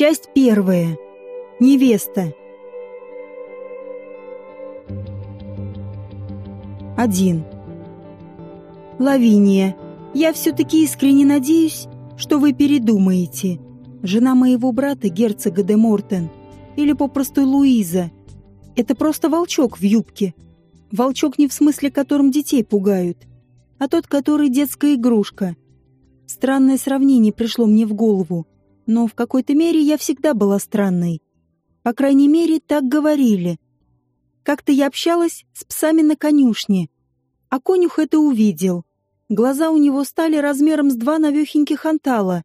Часть первая. Невеста. Один. Лавиния, я все-таки искренне надеюсь, что вы передумаете. Жена моего брата, герцога де Мортен, или попросту Луиза. Это просто волчок в юбке. Волчок не в смысле, которым детей пугают, а тот, который детская игрушка. Странное сравнение пришло мне в голову, но в какой-то мере я всегда была странной. По крайней мере, так говорили. Как-то я общалась с псами на конюшне, а конюх это увидел. Глаза у него стали размером с два навехеньких антала,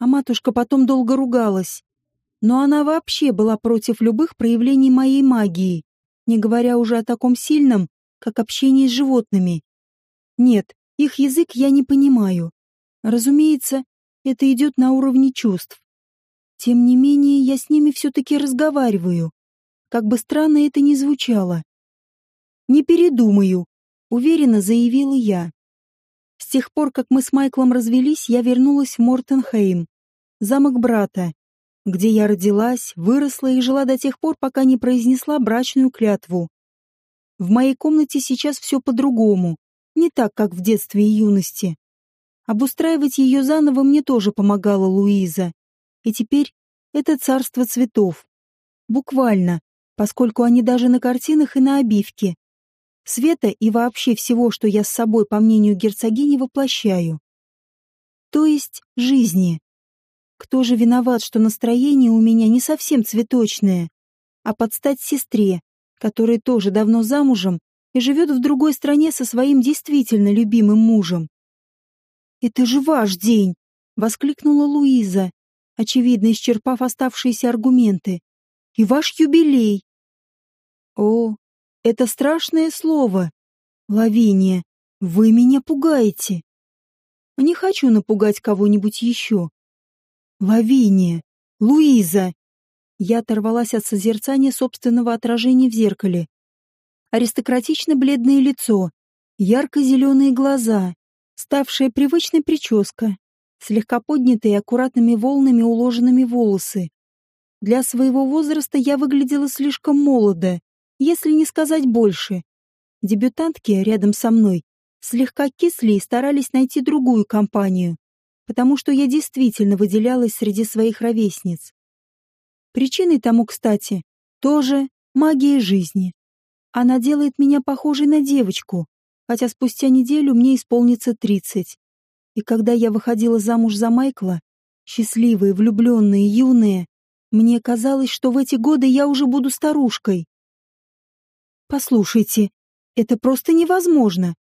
а матушка потом долго ругалась. Но она вообще была против любых проявлений моей магии, не говоря уже о таком сильном, как общение с животными. Нет, их язык я не понимаю. Разумеется, это идет на уровне чувств. Тем не менее, я с ними все-таки разговариваю. Как бы странно это ни звучало. «Не передумаю», — уверенно заявила я. С тех пор, как мы с Майклом развелись, я вернулась в Мортенхейм, замок брата, где я родилась, выросла и жила до тех пор, пока не произнесла брачную клятву. В моей комнате сейчас все по-другому, не так, как в детстве и юности. Обустраивать ее заново мне тоже помогала Луиза. И теперь это царство цветов. Буквально, поскольку они даже на картинах и на обивке. Света и вообще всего, что я с собой, по мнению герцогини, воплощаю. То есть жизни. Кто же виноват, что настроение у меня не совсем цветочное, а под стать сестре, которая тоже давно замужем и живет в другой стране со своим действительно любимым мужем. «Это же ваш день!» — воскликнула Луиза, очевидно исчерпав оставшиеся аргументы. «И ваш юбилей!» «О, это страшное слово! Лавиния, вы меня пугаете!» «Не хочу напугать кого-нибудь еще!» «Лавиния! Луиза!» Я оторвалась от созерцания собственного отражения в зеркале. Аристократично бледное лицо, ярко-зеленые глаза, ставшая привычной прическа, слегка поднятые аккуратными волнами уложенными волосы. Для своего возраста я выглядела слишком молодо, если не сказать больше. Дебютантки рядом со мной слегка кисли и старались найти другую компанию, потому что я действительно выделялась среди своих ровесниц. Причиной тому, кстати, тоже магия жизни. Она делает меня похожей на девочку, хотя спустя неделю мне исполнится тридцать. И когда я выходила замуж за Майкла, счастливые, влюбленные, юные, мне казалось, что в эти годы я уже буду старушкой. Послушайте, это просто невозможно.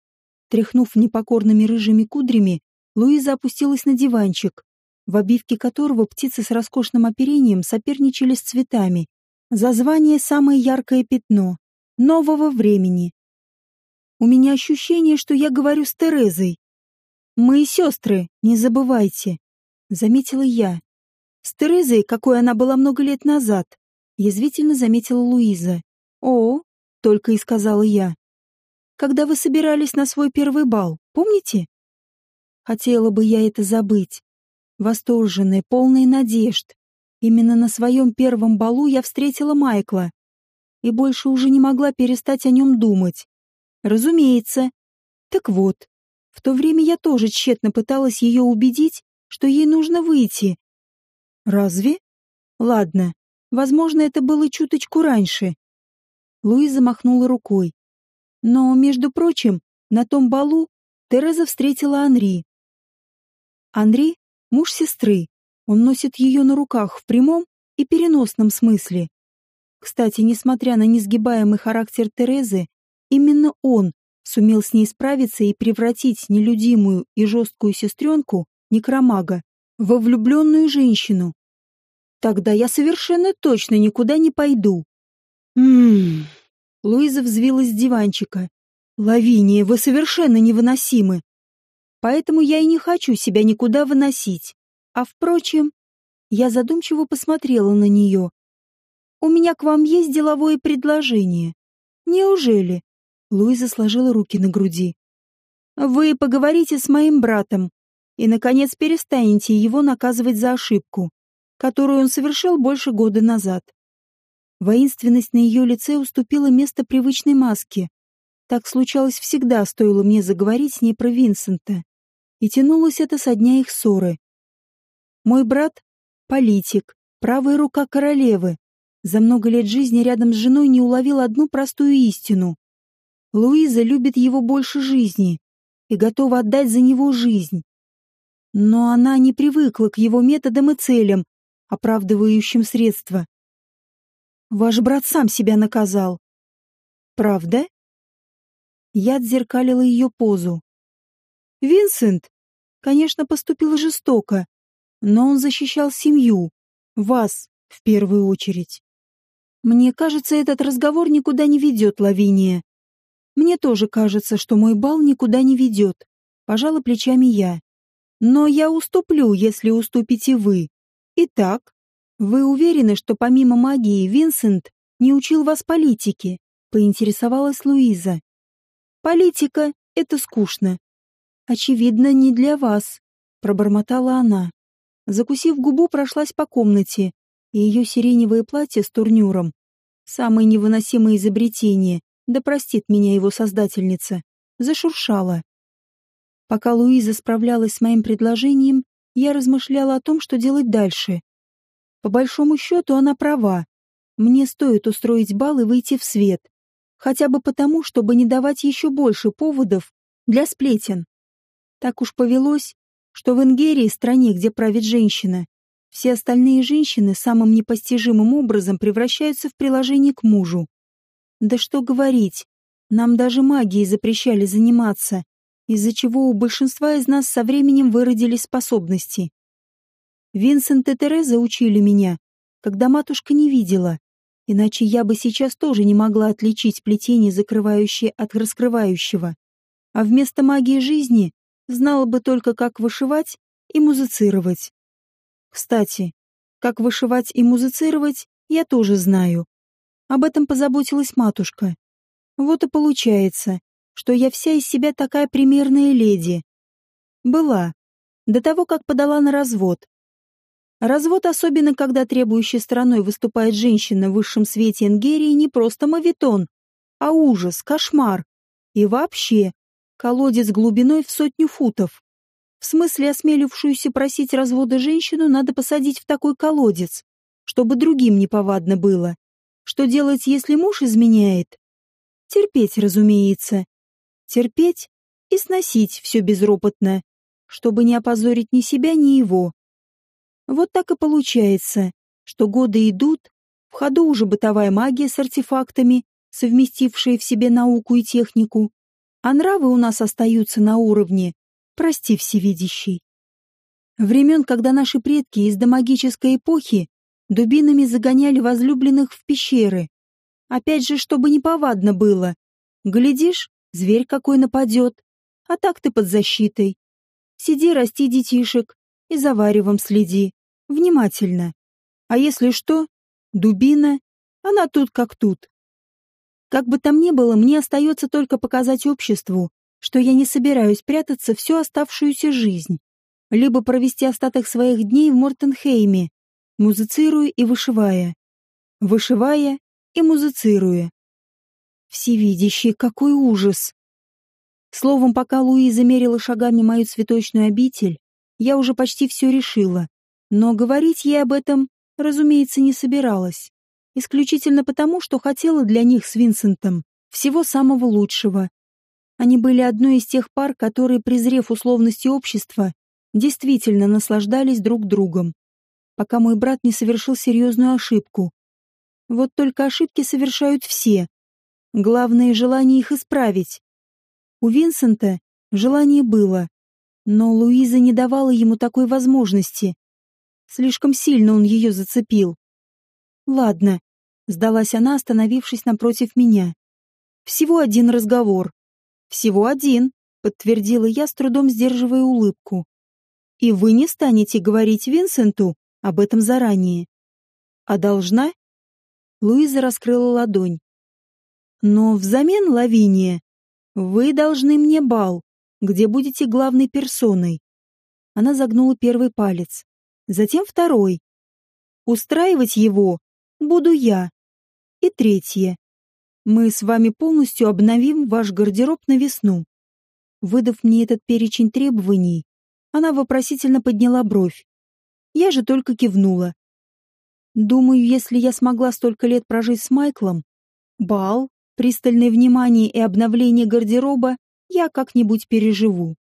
Тряхнув непокорными рыжими кудрями, Луиза опустилась на диванчик, в обивке которого птицы с роскошным оперением соперничали с цветами. За звание самое яркое пятно нового времени. У меня ощущение, что я говорю с Терезой. Мы сестры, не забывайте, заметила я. С Терезой, какой она была много лет назад, язвительно заметила Луиза. О, только и сказала я. Когда вы собирались на свой первый бал, помните? Хотела бы я это забыть. Восторженная, полная надежд. Именно на своем первом балу я встретила Майкла. И больше уже не могла перестать о нем думать. Разумеется. Так вот, в то время я тоже тщетно пыталась ее убедить, что ей нужно выйти. Разве? Ладно, возможно, это было чуточку раньше. Луиза махнула рукой. Но, между прочим, на том балу Тереза встретила Анри. Анри — муж сестры. Он носит ее на руках в прямом и переносном смысле. Кстати, несмотря на несгибаемый характер Терезы, именно он сумел с ней справиться и превратить нелюдимую и жесткую сестренку, некромага, во влюбленную женщину. Тогда я совершенно точно никуда не пойду. Ммм... Луиза взвилась с диванчика. «Лавиния, вы совершенно невыносимы. Поэтому я и не хочу себя никуда выносить. А впрочем, я задумчиво посмотрела на нее. У меня к вам есть деловое предложение. Неужели? Луиза сложила руки на груди. «Вы поговорите с моим братом и, наконец, перестанете его наказывать за ошибку, которую он совершил больше года назад. Воинственность на ее лице уступила место привычной маске. Так случалось всегда, стоило мне заговорить с ней про Винсента. И тянулось это со дня их ссоры. Мой брат — политик, правая рука королевы. За много лет жизни рядом с женой не уловил одну простую истину. Луиза любит его больше жизни и готова отдать за него жизнь. Но она не привыкла к его методам и целям, оправдывающим средства. Ваш брат сам себя наказал. Правда? Я отзеркалила ее позу. Винсент, конечно, поступил жестоко, но он защищал семью, вас в первую очередь. Мне кажется, этот разговор никуда не ведет, Лавиния. Мне тоже кажется, что мой бал никуда не ведет. Пожала плечами я. Но я уступлю, если уступите вы. Итак, вы уверены, что помимо магии Винсент не учил вас политике? Поинтересовалась Луиза. Политика — это скучно. Очевидно, не для вас, пробормотала она. Закусив губу, прошлась по комнате, и ее сиреневое платье с турнюром, самое невыносимое изобретение, да простит меня его создательница, зашуршала. Пока Луиза справлялась с моим предложением, я размышляла о том, что делать дальше. По большому счету она права. Мне стоит устроить бал и выйти в свет. Хотя бы потому, чтобы не давать еще больше поводов для сплетен. Так уж повелось, что в Ингерии, стране, где правит женщина, все остальные женщины самым непостижимым образом превращаются в приложение к мужу. Да что говорить, нам даже магией запрещали заниматься, из-за чего у большинства из нас со временем выродились способности. Винсент и Тереза учили меня, когда матушка не видела. Иначе я бы сейчас тоже не могла отличить плетение, закрывающее от раскрывающего. А вместо магии жизни знала бы только, как вышивать и музицировать. Кстати, как вышивать и музицировать, я тоже знаю. Об этом позаботилась матушка. Вот и получается, что я вся из себя такая примерная леди. Была. До того, как подала на развод. Развод, особенно когда требующей стороной выступает женщина в высшем свете Ингерии, не просто мавитон, а ужас, кошмар. И вообще, колодец глубиной в сотню футов. В смысле, осмелившуюся просить развода женщину надо посадить в такой колодец, чтобы другим неповадно было. Что делать, если муж изменяет? Терпеть, разумеется. Терпеть и сносить все безропотно, чтобы не опозорить ни себя, ни его. Вот так и получается, что годы идут, в ходу уже бытовая магия с артефактами, совместившая в себе науку и технику, а нравы у нас остаются на уровне, прости всевидящий. Времен, когда наши предки из домагической эпохи дубинами загоняли возлюбленных в пещеры. Опять же, чтобы неповадно было. Глядишь, зверь какой нападет, а так ты под защитой. Сиди, расти детишек, и за варевом следи. Внимательно. А если что, дубина, она тут как тут. Как бы там ни было, мне остается только показать обществу, что я не собираюсь прятаться всю оставшуюся жизнь, либо провести остаток своих дней в Мортенхейме, музицируя и вышивая. Вышивая и музицируя. Всевидящий, какой ужас! Словом, пока Луиза мерила шагами мою цветочную обитель, я уже почти все решила. Но говорить ей об этом, разумеется, не собиралась. Исключительно потому, что хотела для них с Винсентом всего самого лучшего. Они были одной из тех пар, которые, презрев условности общества, действительно наслаждались друг другом. Пока мой брат не совершил серьезную ошибку. Вот только ошибки совершают все. Главное — желание их исправить. У Винсента желание было, но Луиза не давала ему такой возможности. Слишком сильно он ее зацепил. «Ладно», — сдалась она, остановившись напротив меня. «Всего один разговор». «Всего один», — подтвердила я, с трудом сдерживая улыбку. «И вы не станете говорить Винсенту об этом заранее». «А должна?» Луиза раскрыла ладонь. «Но взамен, Лавиния, вы должны мне бал где будете главной персоной. Она загнула первый палец, затем второй. Устраивать его буду я. И третье. Мы с вами полностью обновим ваш гардероб на весну. Выдав мне этот перечень требований, она вопросительно подняла бровь. Я же только кивнула. Думаю, если я смогла столько лет прожить с Майклом, бал, пристальное внимание и обновление гардероба я как-нибудь переживу.